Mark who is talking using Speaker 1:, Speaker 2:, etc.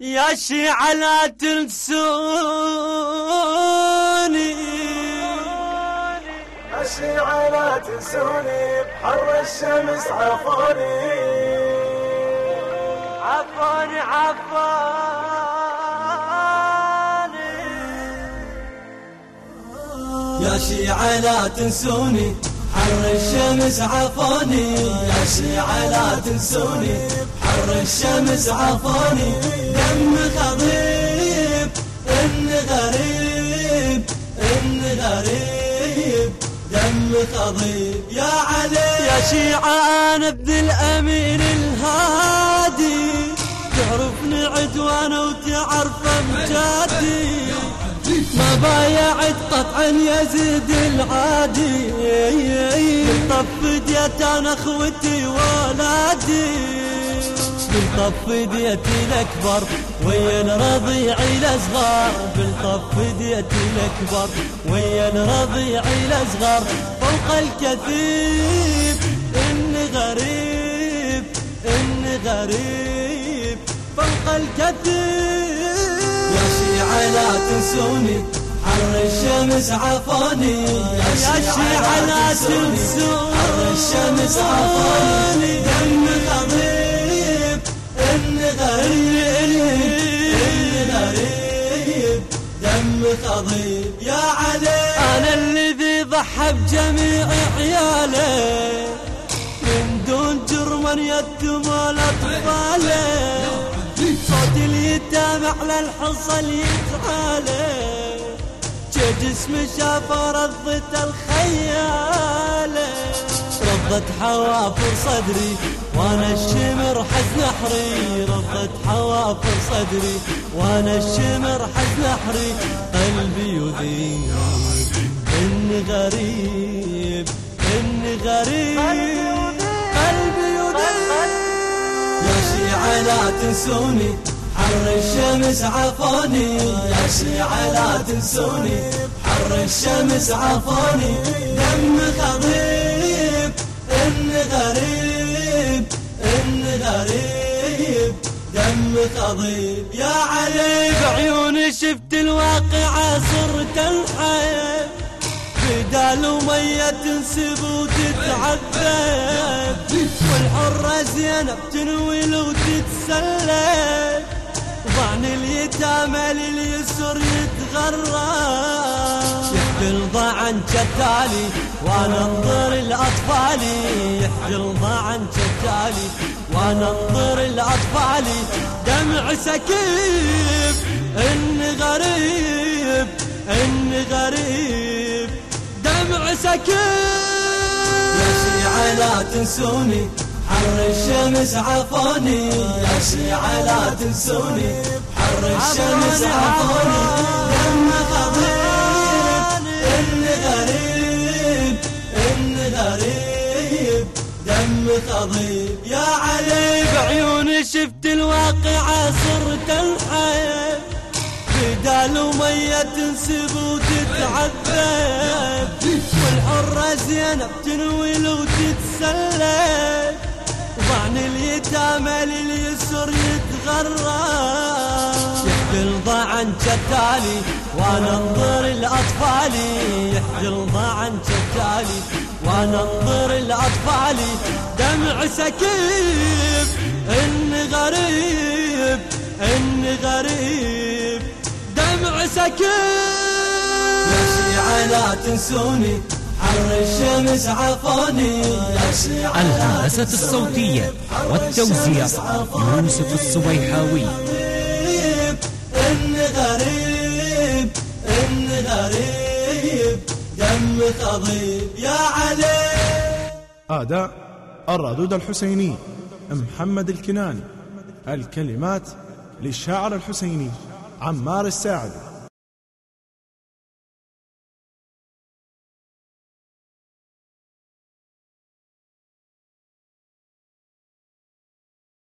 Speaker 1: يا شيعة لا تنسوني.
Speaker 2: يا شيعة لا تنسوني بحر الشمس عفوني.
Speaker 1: عفوني عفوني.
Speaker 3: يا شيعة لا تنسوني. حر الشمس عفوني يا شيعة لا تنسوني. حر الشمس عفوني دم خضيب إن غريب إن غريب دم خضيب يا علي
Speaker 1: يا شيعة أنا ابن الأمين الهادي. تعرفني عدوانة وتعرف أمجادي. ما بايعت قطعا يزيد العادي. طف ديت أنا اخوتي ولادي. بالطف ديتي الاكبر ويا الرضيع الأصغر؟ بالطف ديتي الاكبر ويا الرضيع الأصغر؟ فوق الكثيب إني غريب إني غريب. فوق الكثيب.
Speaker 3: يا شيعة لا تنسوني حر الشمس
Speaker 1: شيعة لا تنسوني
Speaker 3: حر الشمس عفوني دم خضيب إن غريب إن غريب دم خضيب يا علي
Speaker 1: أنا الذي ضحى بجميع عياله من دون جرم يتم الأطفال صوت اليتام على الحصل يتعالى. جسم شاف رضة الخيالة رضت حوافر صدري وأنا الشمر حزن نحري. رضت حوافر صدري وأنا الشمر حزن نحري. قلبي يذيب اني غريب اني غريب. قلبي يذيب
Speaker 3: يا شيعة لا تنسوني. حر الشمس عفوني يا شيعة لا تنسوني حر الشمس عفوني دم خضيب إن غريب إن غريب دم خضيب يا علي
Speaker 1: بعيوني شفت الواقعة صرت الحياة بدال ومية تنسب وتتعذب. والحرة زينب تنويل وتتسلب ضعن اليتامى لليسر يتغرب يحكي الضعن شتالي وأنا انظر الاطفالي يحكي الضعن شتالي وأنا انظر الاطفالي دمع سكيب إني غريب إني غريب. دمع سكيب.
Speaker 3: يا شيعة لا تنسوني. حر الشمس عفوني يا شيعة لا تنسوني. حر الشمس عفوني دم خضيب إن غريب إن غريب. دم خضيب. يا علي
Speaker 1: بعيوني شفت الواقعة صرت الحياة بدال ومية تنسب وتتعذب. والحرة زينب تنويل وتتسلب اليتامى لليسر يتغرب يحكي الضعن شتالي وأنا انظر الاطفالي يحكي الضعن شتالي وأنا انظر الاطفالي دمع سكيب إني غريب إني غريب. دمع سكيب.
Speaker 3: يا شيعة لا تنسوني حر
Speaker 4: الهندسة الصوتية والتوزيع يوسف السويحاوي
Speaker 3: غريب إن غريب إن غريب دم خضيب يا علي.
Speaker 5: أداء الردود الحسيني محمد الكناني. الكلمات للشاعر الحسيني عمار الساعد